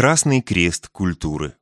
Красный крест культуры.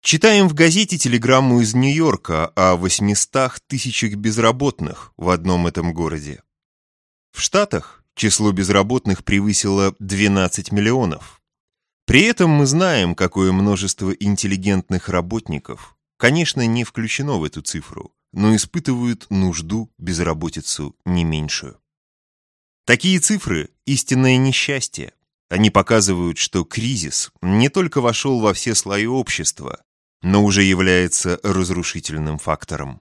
Читаем в газете телеграмму из Нью-Йорка о 800 тысячах безработных в одном этом городе. В Штатах число безработных превысило 12 миллионов. При этом мы знаем, какое множество интеллигентных работников, конечно, не включено в эту цифру, но испытывают нужду, безработицу не меньшую. Такие цифры – истинное несчастье. Они показывают, что кризис не только вошел во все слои общества, но уже является разрушительным фактором.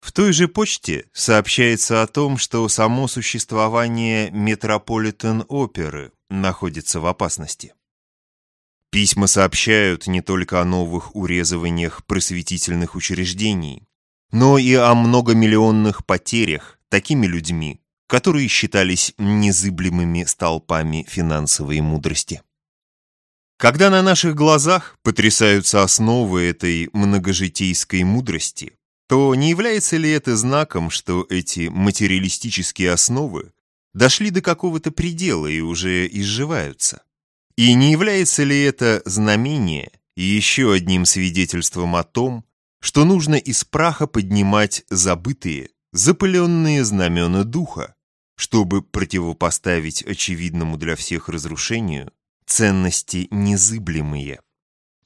В той же почте сообщается о том, что само существование Метрополитен-оперы находится в опасности. Письма сообщают не только о новых урезываниях просветительных учреждений, но и о многомиллионных потерях такими людьми, которые считались незыблемыми столпами финансовой мудрости. Когда на наших глазах потрясаются основы этой многожитейской мудрости, то не является ли это знаком, что эти материалистические основы дошли до какого-то предела и уже изживаются? И не является ли это знамение еще одним свидетельством о том, что нужно из праха поднимать забытые, запыленные знамена духа, чтобы противопоставить очевидному для всех разрушению ценности незыблемые.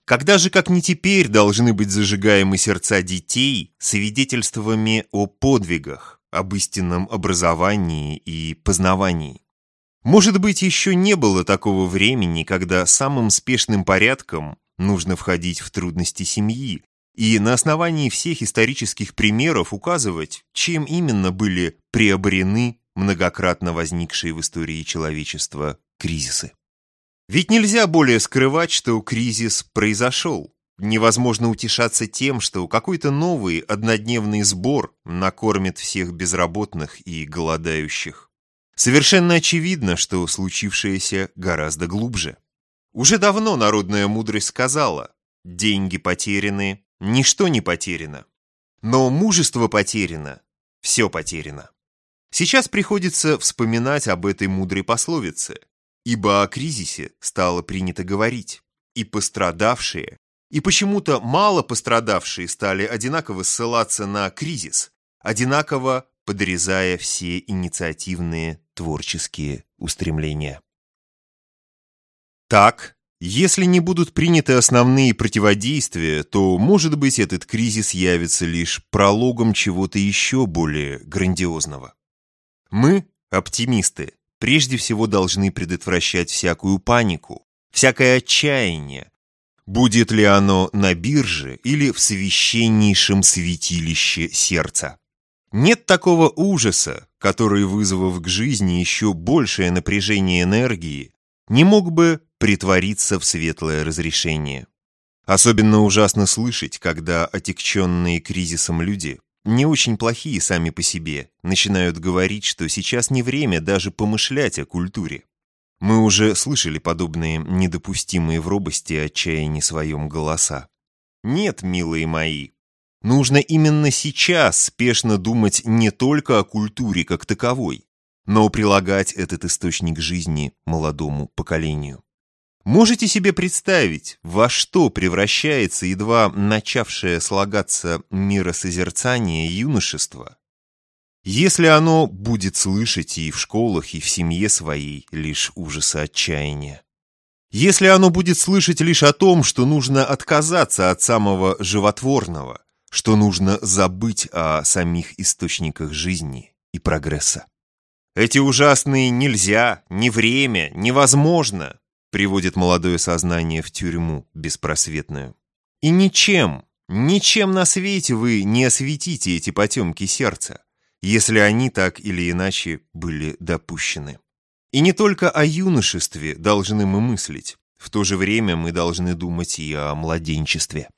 Когда же, как не теперь, должны быть зажигаемы сердца детей свидетельствами о подвигах, об истинном образовании и познавании? Может быть, еще не было такого времени, когда самым спешным порядком нужно входить в трудности семьи, и на основании всех исторических примеров указывать, чем именно были приобрены многократно возникшие в истории человечества кризисы. Ведь нельзя более скрывать, что кризис произошел. Невозможно утешаться тем, что какой-то новый однодневный сбор накормит всех безработных и голодающих. Совершенно очевидно, что случившееся гораздо глубже. Уже давно народная мудрость сказала, деньги потеряны, ничто не потеряно. Но мужество потеряно, все потеряно. Сейчас приходится вспоминать об этой мудрой пословице, ибо о кризисе стало принято говорить, и пострадавшие, и почему-то мало пострадавшие стали одинаково ссылаться на кризис, одинаково подрезая все инициативные творческие устремления. Так, если не будут приняты основные противодействия, то, может быть, этот кризис явится лишь прологом чего-то еще более грандиозного. Мы, оптимисты, прежде всего должны предотвращать всякую панику, всякое отчаяние, будет ли оно на бирже или в священнейшем святилище сердца. Нет такого ужаса, который, вызвав к жизни еще большее напряжение энергии, не мог бы притвориться в светлое разрешение. Особенно ужасно слышать, когда отягченные кризисом люди не очень плохие сами по себе, начинают говорить, что сейчас не время даже помышлять о культуре. Мы уже слышали подобные недопустимые в робости отчаянии своем голоса. Нет, милые мои, нужно именно сейчас спешно думать не только о культуре как таковой, но прилагать этот источник жизни молодому поколению. Можете себе представить, во что превращается едва начавшее слагаться миросозерцание юношества, если оно будет слышать и в школах, и в семье своей лишь ужасы отчаяния? Если оно будет слышать лишь о том, что нужно отказаться от самого животворного, что нужно забыть о самих источниках жизни и прогресса? Эти ужасные «нельзя», «не время», «невозможно» приводит молодое сознание в тюрьму беспросветную. И ничем, ничем на свете вы не осветите эти потемки сердца, если они так или иначе были допущены. И не только о юношестве должны мы мыслить, в то же время мы должны думать и о младенчестве.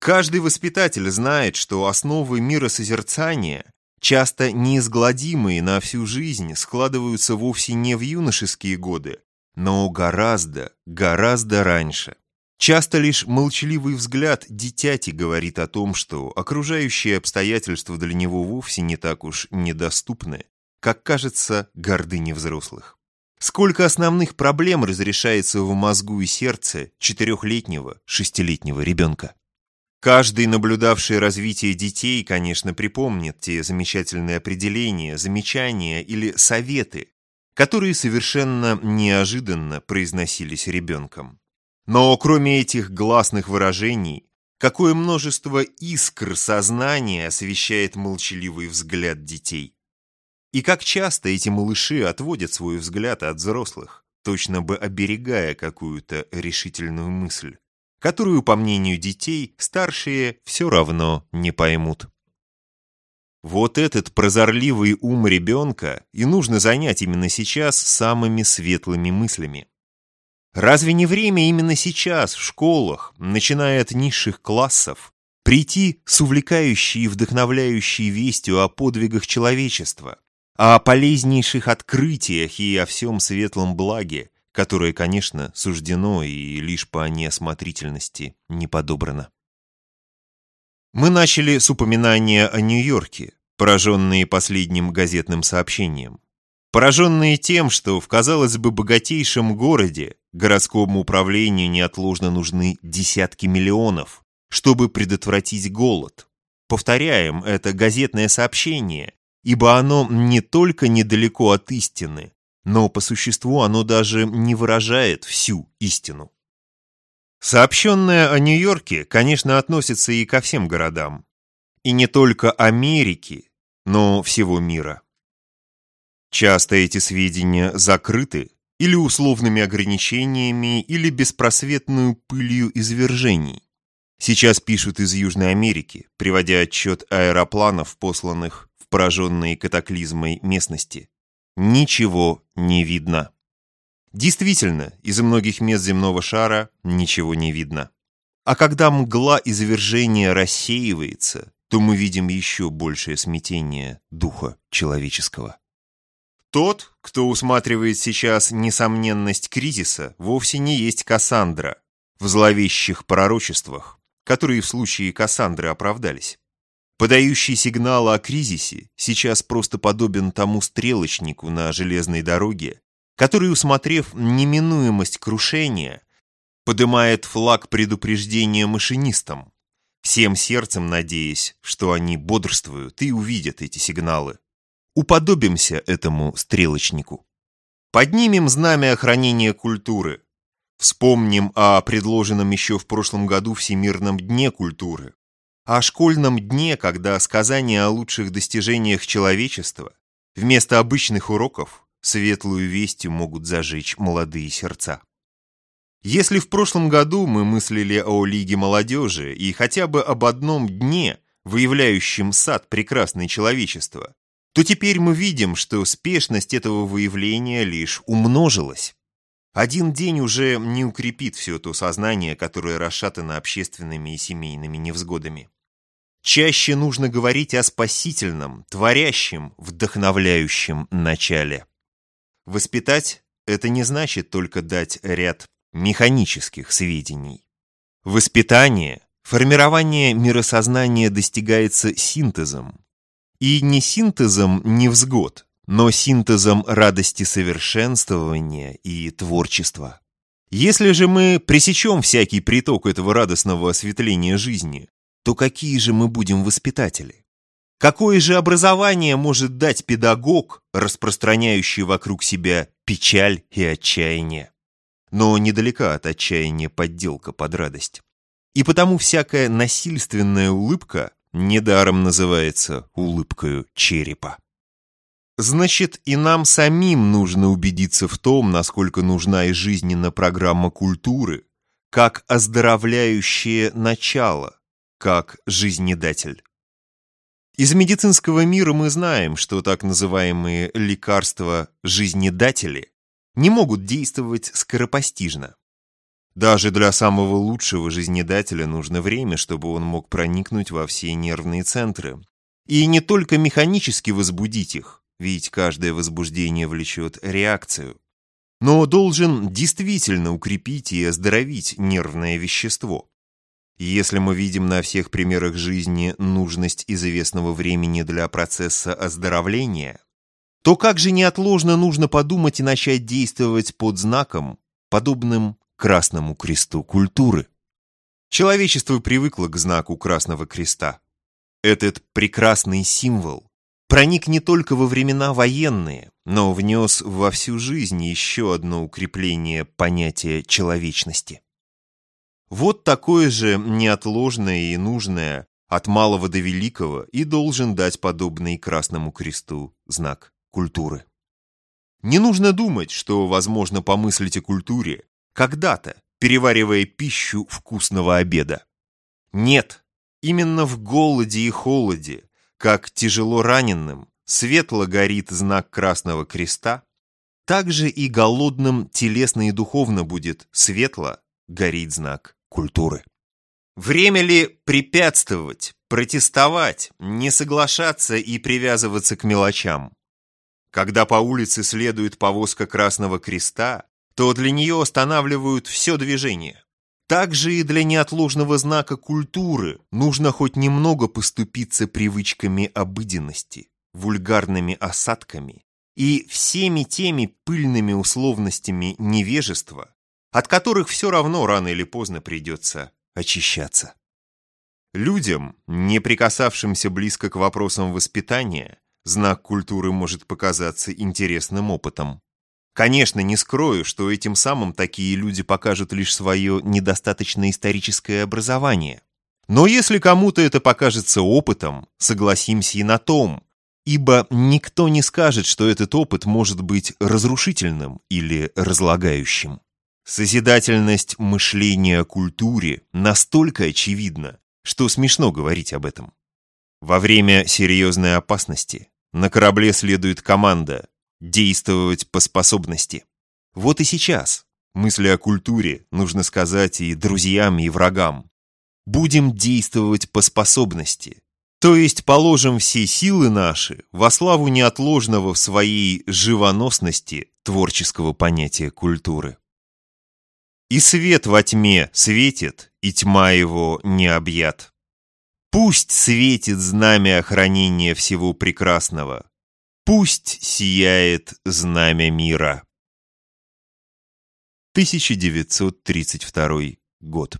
Каждый воспитатель знает, что основы миросозерцания, часто неизгладимые на всю жизнь, складываются вовсе не в юношеские годы, но гораздо, гораздо раньше. Часто лишь молчаливый взгляд дитяти говорит о том, что окружающие обстоятельства для него вовсе не так уж недоступны, как кажется гордыне взрослых. Сколько основных проблем разрешается в мозгу и сердце четырехлетнего, шестилетнего ребенка. Каждый, наблюдавший развитие детей, конечно, припомнит те замечательные определения, замечания или советы, которые совершенно неожиданно произносились ребенком. Но кроме этих гласных выражений, какое множество искр сознания освещает молчаливый взгляд детей. И как часто эти малыши отводят свой взгляд от взрослых, точно бы оберегая какую-то решительную мысль, которую, по мнению детей, старшие все равно не поймут. Вот этот прозорливый ум ребенка и нужно занять именно сейчас самыми светлыми мыслями. Разве не время именно сейчас в школах, начиная от низших классов, прийти с увлекающей и вдохновляющей вестью о подвигах человечества, о полезнейших открытиях и о всем светлом благе, которое, конечно, суждено и лишь по неосмотрительности не подобрано. Мы начали с упоминания о Нью-Йорке, пораженные последним газетным сообщением. Пораженные тем, что в, казалось бы, богатейшем городе городскому управлению неотложно нужны десятки миллионов, чтобы предотвратить голод. Повторяем, это газетное сообщение, ибо оно не только недалеко от истины, но по существу оно даже не выражает всю истину. Сообщенное о Нью-Йорке, конечно, относится и ко всем городам. И не только Америки, но всего мира. Часто эти сведения закрыты или условными ограничениями, или беспросветную пылью извержений. Сейчас пишут из Южной Америки, приводя отчет аэропланов, посланных в пораженные катаклизмой местности. Ничего не видно. Действительно, из многих мест земного шара ничего не видно. А когда мгла извержения рассеивается, то мы видим еще большее смятение духа человеческого. Тот, кто усматривает сейчас несомненность кризиса, вовсе не есть Кассандра в зловещих пророчествах, которые в случае Кассандры оправдались. Подающий сигналы о кризисе сейчас просто подобен тому стрелочнику на железной дороге, который, усмотрев неминуемость крушения, подымает флаг предупреждения машинистам, всем сердцем надеясь, что они бодрствуют и увидят эти сигналы. Уподобимся этому стрелочнику. Поднимем знамя охранения культуры. Вспомним о предложенном еще в прошлом году Всемирном дне культуры. О школьном дне, когда сказания о лучших достижениях человечества вместо обычных уроков светлую вестью могут зажечь молодые сердца. Если в прошлом году мы мыслили о Лиге молодежи и хотя бы об одном дне, выявляющем сад прекрасной человечества, то теперь мы видим, что спешность этого выявления лишь умножилась. Один день уже не укрепит все то сознание, которое расшатано общественными и семейными невзгодами. Чаще нужно говорить о спасительном, творящем, вдохновляющем начале. Воспитать – это не значит только дать ряд механических сведений. Воспитание, формирование миросознания достигается синтезом. И не синтезом невзгод, но синтезом радости совершенствования и творчества. Если же мы пресечем всякий приток этого радостного осветления жизни, то какие же мы будем воспитатели? Какое же образование может дать педагог, распространяющий вокруг себя печаль и отчаяние? но недалека от отчаяния подделка под радость. И потому всякая насильственная улыбка недаром называется улыбкою черепа. Значит, и нам самим нужно убедиться в том, насколько нужна и жизненна программа культуры, как оздоровляющее начало, как жизнедатель. Из медицинского мира мы знаем, что так называемые лекарства-жизнедатели не могут действовать скоропостижно. Даже для самого лучшего жизнедателя нужно время, чтобы он мог проникнуть во все нервные центры. И не только механически возбудить их, ведь каждое возбуждение влечет реакцию, но должен действительно укрепить и оздоровить нервное вещество. Если мы видим на всех примерах жизни нужность известного времени для процесса оздоровления, то как же неотложно нужно подумать и начать действовать под знаком, подобным Красному Кресту культуры? Человечество привыкло к знаку Красного Креста. Этот прекрасный символ проник не только во времена военные, но внес во всю жизнь еще одно укрепление понятия человечности. Вот такое же неотложное и нужное от малого до великого и должен дать подобный Красному Кресту знак культуры. Не нужно думать, что возможно помыслить о культуре когда-то, переваривая пищу вкусного обеда. Нет, именно в голоде и холоде, как тяжело раненым, светло горит знак Красного Креста, так же и голодным телесно и духовно будет светло гореть знак культуры. Время ли препятствовать, протестовать, не соглашаться и привязываться к мелочам? Когда по улице следует повозка Красного Креста, то для нее останавливают все движение. Также и для неотложного знака культуры нужно хоть немного поступиться привычками обыденности, вульгарными осадками и всеми теми пыльными условностями невежества, от которых все равно рано или поздно придется очищаться. Людям, не прикасавшимся близко к вопросам воспитания, знак культуры может показаться интересным опытом. Конечно, не скрою, что этим самым такие люди покажут лишь свое недостаточное историческое образование. Но если кому-то это покажется опытом, согласимся и на том, ибо никто не скажет, что этот опыт может быть разрушительным или разлагающим. Созидательность мышления о культуре настолько очевидна, что смешно говорить об этом. Во время серьезной опасности на корабле следует команда действовать по способности. Вот и сейчас мысли о культуре нужно сказать и друзьям, и врагам. Будем действовать по способности, то есть положим все силы наши во славу неотложного в своей живоносности творческого понятия культуры. И свет во тьме светит, и тьма его не объят. Пусть светит знамя охранения всего прекрасного, Пусть сияет знамя мира. 1932 год.